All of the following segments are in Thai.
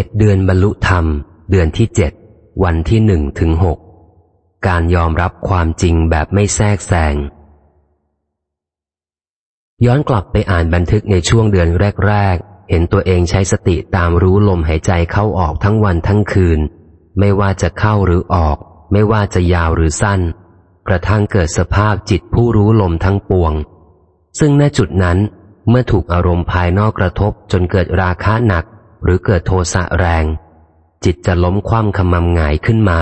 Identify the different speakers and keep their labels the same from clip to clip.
Speaker 1: จ็ดเดือนบรรลุธรรม เดือนที่เจ็ดวันที่หนึ่งถึงหกการยอมรับความจริงแบบไม่แทรกแซง ย้อนกลับไปอ่านบันทึกในช่วงเดือนแรก ๆ เห็นตัวเองใช้สติตามรู้ลมหายใจเข้าออกทั้งวันทั้งคืน ไม่ว่าจะเข้าหรือออก ไม่ว่าจะยาวหรือสั้น กระทั่งเกิดสภาพจิตผู้รู้ลมทั้งปวง ซึ่งณจุดนั้นเมื่อถูกอารมณ์ภายนอกกระทบจนเกิดราคะหนัก หรือเกิดโทสะแรง จิตจะล้มคว่ำคำมำหงายขึ้นมา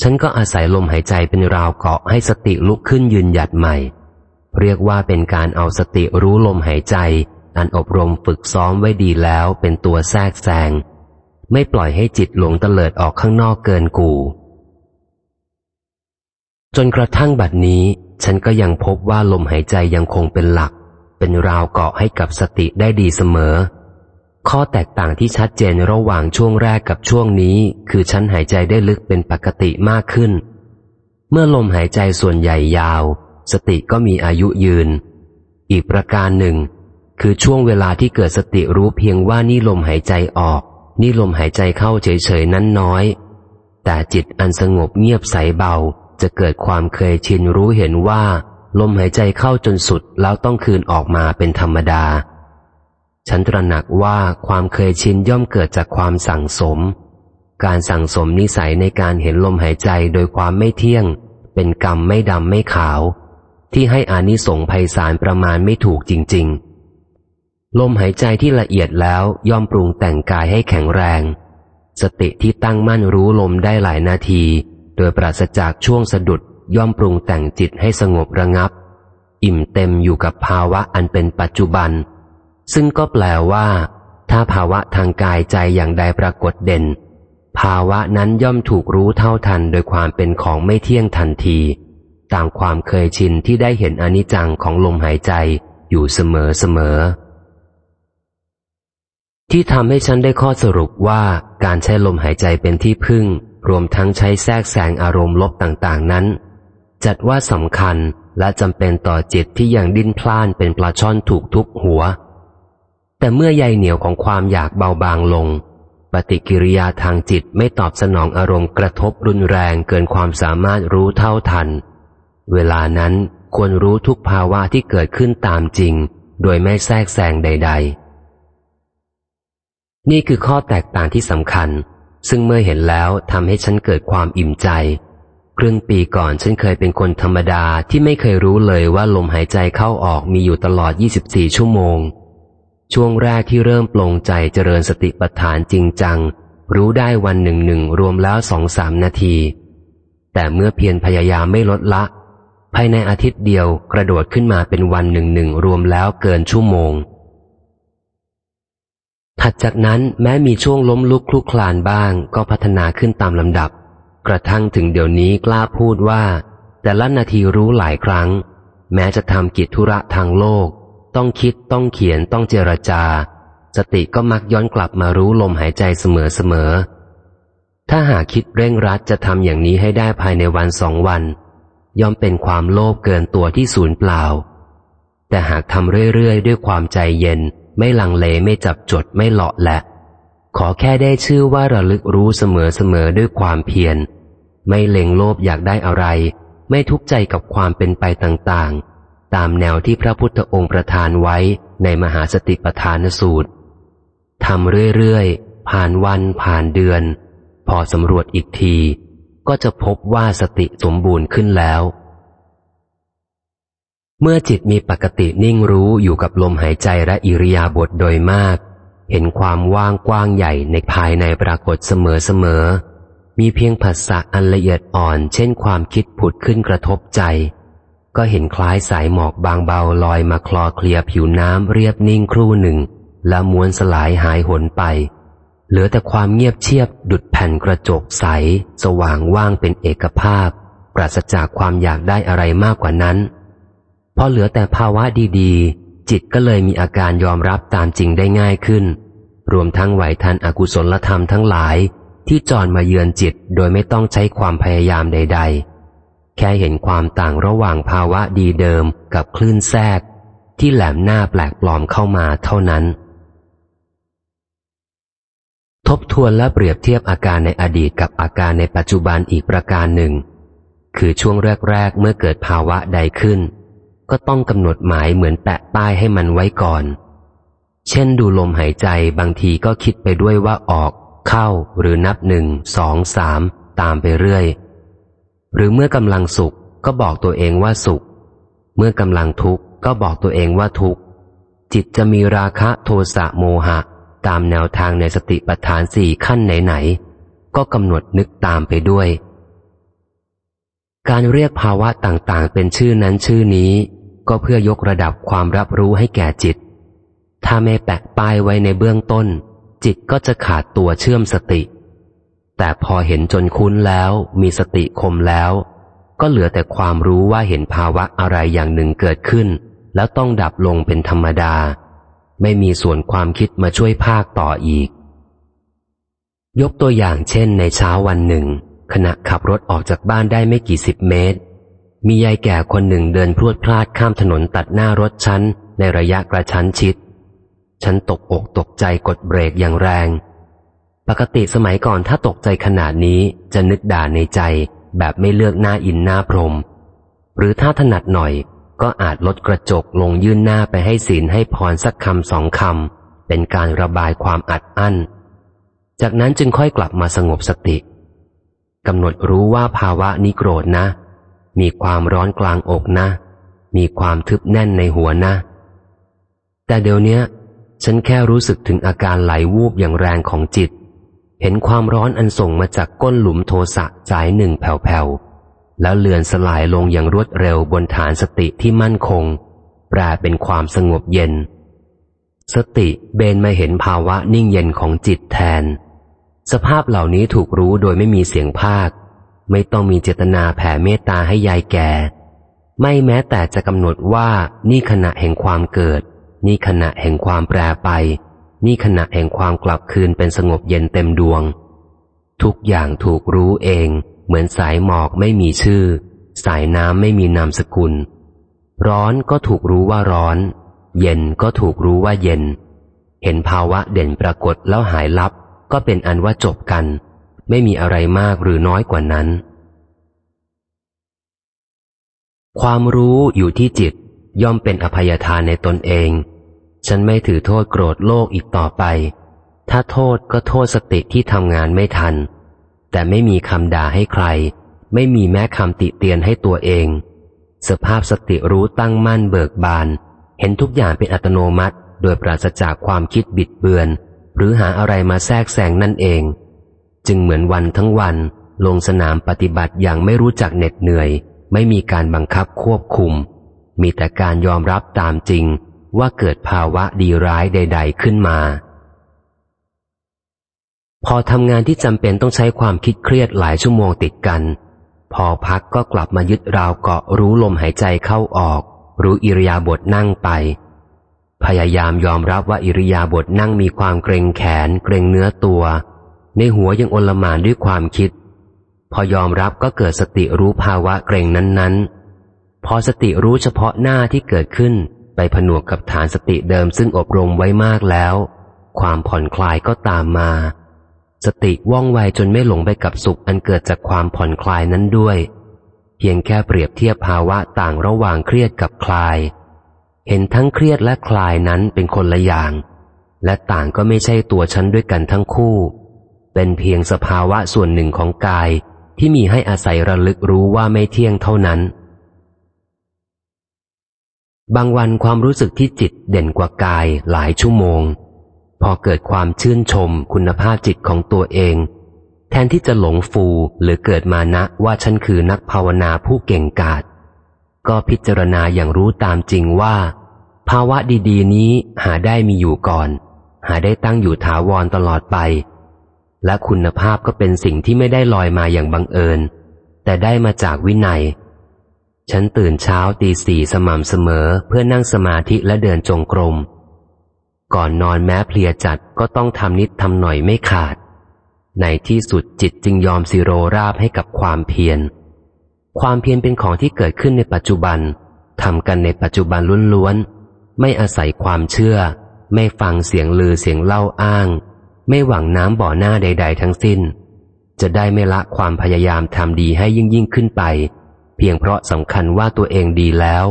Speaker 1: ฉันก็อาศัยลมหายใจเป็นราวเกาะให้สติลุกขึ้นยืนหยัดใหม่ เรียกว่าเป็นการเอาสติรู้ลมหายใจ อันอบรมฝึกซ้อมไว้ดีแล้วเป็นตัวแทรกแซง ไม่ปล่อยให้จิตหลงเตลิดออกข้างนอกเกินกู จนกระทั่งบัดนี้ฉันก็ยังพบว่าลมหายใจยังคงเป็นหลัก เป็นราวเกาะให้กับสติได้ดีเสมอ ข้อแตกต่างที่ชัดเจนระหว่างช่วงแรกกับช่วงนี้ คือฉันหายใจได้ลึกเป็นปกติมากขึ้น เมื่อลมหายใจส่วนใหญ่ยาว สติก็มีอายุยืน อีกประการหนึ่ง คือช่วงเวลาที่เกิดสติรู้เพียงว่านี่ลมหายใจออก นี่ลมหายใจเข้าเฉยๆนั้นน้อย แต่จิตอันสงบเงียบใสเบาจะเกิดความเคยชินรู้เห็นว่า ลมหายใจเข้าจนสุดแล้วต้องคืนออกมาเป็นธรรมดา ฉันตระหนักว่าความเคยชินย่อมเกิดจากความสั่งสม การสั่งสมนิสัยในการเห็นลมหายใจโดยความไม่เที่ยง เป็นกรรมไม่ดำไม่ขาว ที่ให้อานิสงส์ภัยสารประมาณไม่ถูกจริง ๆ ลมหายใจที่ละเอียดแล้วย่อมปรุงแต่งกายให้แข็งแรง สติที่ตั้งมั่นรู้ลมได้หลายนาที โดยปราศจากช่วงสะดุดย่อมปรุงแต่งจิตให้สงบระงับ อิ่มเต็มอยู่กับภาวะอันเป็นปัจจุบัน ซึ่งก็แปลว่า ถ้าภาวะทางกายใจอย่างใดปรากฏเด่น ภาวะนั้นย่อมถูกรู้เท่าทันโดยความเป็นของไม่เที่ยงทันที ตามความเคยชินที่ได้เห็นอนิจจังของลมหายใจอยู่เสมอเสมอที่ทำให้ฉันได้ข้อสรุปว่าการใช้ลมหายใจเป็นที่พึ่ง รวมทั้งใช้แทรกแซงอารมณ์ลบต่างๆนั้น จัดว่าสำคัญและจำเป็นต่อจิตที่ยังดิ้นพล่านเป็นปลาช่อนถูกทุบหัว แต่เมื่อใยเหนียวของความอยากเบาบางลง ปฏิกิริยาทางจิตไม่ตอบสนองอารมณ์กระทบรุนแรงเกินความสามารถรู้เท่าทัน เวลานั้นควรรู้ทุกภาวะที่เกิดขึ้นตามจริง โดยไม่แทรกแซงใด ๆ นี่คือข้อแตกต่างที่สำคัญ ซึ่งเมื่อเห็นแล้วทำให้ฉันเกิดความอิ่มใจ ครึ่งปีก่อนฉันเคยเป็นคนธรรมดาที่ไม่เคยรู้เลยว่าลมหายใจเข้าออกมีอยู่ตลอด 24 ชั่วโมง ช่วงแรกที่เริ่มปลงใจเจริญสติปัฏฐานจริงจัง รู้ได้วันหนึ่งหนึ่งรวมแล้วสองสามนาที แต่เมื่อเพียรพยายามไม่ลดละ ภายในอาทิตย์เดียวกระโดดขึ้นมาเป็นวันหนึ่งหนึ่งรวมแล้วเกินชั่วโมง ถัดจากนั้นแม้มีช่วงล้มลุกคลุกคลานบ้างก็พัฒนาขึ้นตามลำดับ กระทั่งถึงเดี๋ยวนี้กล้าพูดว่า แต่ละนาทีรู้หลายครั้ง แม้จะทำกิจธุระทางโลก ต้องคิดต้องเขียนต้องเจรจา สติก็มักย้อนกลับมารู้ลมหายใจเสมอๆถ้าหากคิดเร่งรัดจะทำอย่างนี้ให้ได้ภายในวันสองวัน ย่อมเป็นความโลภเกินตัวที่ศูนย์เปล่า แต่หากทำเรื่อยๆ ด้วยความใจเย็น ไม่ลังเลไม่จับจดไม่หลาะแหละ ขอแค่ได้ชื่อว่าระลึกรู้เสมอๆด้วยความเพียรไม่เล็งโลภอยากได้อะไร ไม่ทุกข์ใจกับความเป็นไปต่างๆ ตามแนวที่พระพุทธองค์ประทานไว้ในมหาสติปัฏฐานสูตรทำเรื่อยๆ ผ่านวันผ่านเดือน พอสำรวจอีกที ก็จะพบว่าสติสมบูรณ์ขึ้นแล้ว เมื่อจิตมีปกตินิ่งรู้อยู่กับลมหายใจและอิริยาบถโดยมาก เห็นความว่างกว้างใหญ่ในภายในปรากฏเสมอเสมอมีเพียงผัสสะอันละเอียดอ่อน เช่นความคิดผุดขึ้นกระทบใจ ก็เห็นคล้ายสายหมอกบางเบาลอยมาคลอเคลียผิวน้ำเรียบนิ่งครู่หนึ่ง แล้วม้วนสลายหายหนไป เหลือแต่ความเงียบเชียบดุดแผ่นกระจกใส สว่างว่างเป็นเอกภาพ ปราศจากความอยากได้อะไรมากกว่านั้น พอเหลือแต่ภาวะดีๆ จิตก็เลยมีอาการยอมรับตามจริงได้ง่ายขึ้น รวมทั้งไหวทันอกุศลธรรมทั้งหลาย ที่จอนมาเยือนจิตโดยไม่ต้องใช้ความพยายามใด ๆ แค่เห็นความต่างระหว่างภาวะดีเดิมกับคลื่นแทรก ที่แหลมหน้าแปลกปลอมเข้ามาเท่านั้น ทบทวนและเปรียบเทียบอาการในอดีตกับอาการในปัจจุบันอีกประการหนึ่ง คือช่วงแรก ๆ เมื่อเกิดภาวะใดขึ้น ก็ต้องกำหนดหมายเหมือนแปะป้ายให้มันไว้ก่อน เช่นดูลมหายใจบางทีก็คิดไปด้วยว่าออก เข้าหรือนับหนึ่งสองสามตามไปเรื่อย หรือเมื่อกำลังสุขก็บอกตัวเองว่าสุข เมื่อกำลังทุกข์ก็บอกตัวเองว่าทุกข์ จิตจะมีราคะโทสะโมหะ ตามแนวทางในสติปัฏฐานสี่ขั้นไหนๆ ก็กำหนดนึกตามไปด้วย การเรียกภาวะต่างๆ เป็นชื่อนั้นชื่อนี้ ก็เพื่อยกระดับความรับรู้ให้แก่จิต ถ้าไม่แปะป้ายไว้ในเบื้องต้น จิตก็จะขาดตัวเชื่อมสติ แต่พอเห็นจนคุ้นแล้ว มีสติคมแล้ว ก็เหลือแต่ความรู้ว่าเห็นภาวะอะไรอย่างหนึ่งเกิดขึ้น แล้วต้องดับลงเป็นธรรมดา ไม่มีส่วนความคิดมาช่วยภาคต่ออีก ยกตัวอย่างเช่นในเช้าวันหนึ่ง ขณะขับรถออกจากบ้านได้ไม่กี่สิบเมตร มียายแก่คนหนึ่งเดินพรวดพลาดข้ามถนนตัดหน้ารถฉันในระยะกระชั้นชิด ฉันตกอกตกใจกดเบรกอย่างแรง ปกติสมัยก่อนถ้าตกใจขนาดนี้จะนึกด่าในใจ แบบไม่เลือกหน้าอินหน้าพรม หรือถ้าถนัดหน่อย ก็อาจลดกระจกลงยื่นหน้าไปให้ศีลให้พรสักคำสองคำเป็นการระบายความอัดอั้น จากนั้นจึงค่อยกลับมาสงบสติกำหนดรู้ว่าภาวะนี้โกรธนะ มีความร้อนกลางอกนะ มีความทึบแน่นในหัวนะ แต่เดี๋ยวนี้ฉันแค่รู้สึกถึงอาการไหลวูบอย่างแรงของจิต เห็นความร้อนอันส่งมาจากก้นหลุมโทสะสายหนึ่งแผ่วๆ แล้วเลือนสลายลงอย่างรวดเร็วบนฐานสติที่มั่นคง แปลเป็นความสงบเย็น สติเบนมาเห็นภาวะนิ่งเย็นของจิตแทน สภาพเหล่านี้ถูกรู้โดยไม่มีเสียงภาค ไม่ต้องมีเจตนาแผ่เมตตาให้ยายแก่ ไม่แม้แต่จะกำหนดว่านี่ขณะแห่งความเกิด นี่ขณะแห่งความแปรไป นี่ขณะแห่งความกลับคืนเป็นสงบเย็นเต็มดวง ทุกอย่างถูกรู้เอง เหมือนสายหมอกไม่มีชื่อ สายน้ำไม่มีนามสกุล ร้อนก็ถูกรู้ว่าร้อน เย็นก็ถูกรู้ว่าเย็น เห็นภาวะเด่นปรากฏแล้วหายลับ ก็เป็นอันว่าจบกัน ไม่มีอะไรมากหรือน้อยกว่านั้น ความรู้อยู่ที่จิตย่อมเป็นอภัยทานในตนเอง ฉันไม่ถือโทษโกรธโลกอีกต่อไป ถ้าโทษก็โทษสติที่ทำงานไม่ทัน แต่ไม่มีคำด่าให้ใคร ไม่มีแม้คำติเตียนให้ตัวเอง สภาพสติรู้ตั้งมั่นเบิกบาน เห็นทุกอย่างเป็นอัตโนมัติ โดยปราศจากความคิดบิดเบือน หรือหาอะไรมาแทรกแซงนั่นเอง จึงเหมือนวันทั้งวัน ลงสนามปฏิบัติอย่างไม่รู้จักเหน็ดเหนื่อย ไม่มีการบังคับควบคุม มีแต่การยอมรับตามจริง ว่าเกิดภาวะดีร้ายใด ๆ ขึ้นมา พอทำงานที่จำเป็นต้องใช้ความคิดเครียดหลายชั่วโมงติดกัน พอพักก็กลับมายึดราวเกาะรู้ลมหายใจเข้าออก รู้อิริยาบถนั่งไป พยายามยอมรับว่าอิริยาบถนั่งมีความเกรงแขน เกรงเนื้อตัว ในหัวยังอลหมานด้วยความคิด พอยอมรับก็เกิดสติรู้ภาวะเกรงนั้นๆ พอสติรู้เฉพาะหน้าที่เกิดขึ้น ไปผนวกกับฐานสติเดิมซึ่งอบรมไว้มากแล้ว ความผ่อนคลายก็ตามมา สติว่องไวจนไม่หลงไปกับสุขอันเกิดจากความผ่อนคลายนั้นด้วย เพียงแค่เปรียบเทียบภาวะต่างระหว่างเครียดกับคลาย เห็นทั้งเครียดและคลายนั้นเป็นคนละอย่าง และต่างก็ไม่ใช่ตัวฉันด้วยกันทั้งคู่ เป็นเพียงสภาวะส่วนหนึ่งของกายที่มีให้อาศัยระลึกรู้ว่าไม่เที่ยงเท่านั้น บางวันความรู้สึกที่จิตเด่นกว่ากายหลายชั่วโมง พอเกิดความชื่นชมคุณภาพจิตของตัวเอง แทนที่จะหลงฟูหรือเกิดมานะว่าฉันคือนักภาวนาผู้เก่งกาจก็พิจารณาอย่างรู้ตามจริงว่า ภาวะดีๆ นี้หาได้มีอยู่ก่อน หาได้ตั้งอยู่ถาวรตลอดไป และคุณภาพก็เป็นสิ่งที่ไม่ได้ลอยมาอย่างบังเอิญ แต่ได้มาจากวินัย ฉันตื่นเช้าตีสี่สม่ำเสมอเพื่อนั่งสมาธิและเดินจงกรม ก่อนนอนแม้เพลียจัดก็ต้องทำนิดทำหน่อยไม่ขาด ในที่สุดจิตจึงยอมสิโรราบให้กับความเพียร ความเพียรเป็นของที่เกิดขึ้นในปัจจุบันทำกันในปัจจุบันล้วนๆ ไม่อาศัยความเชื่อ ไม่ฟังเสียงลือเสียงเล่าอ้าง ไม่หวังน้ำบ่อหน้าใด ๆ ทั้งสิ้น จะได้ไม่ละความพยายามทำดีให้ยิ่งยิ่งขึ้นไป เพียงเพราะสำคัญว่าตัวเองดีแล้ว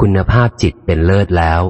Speaker 1: คุณภาพจิตเป็นเลิศแล้ว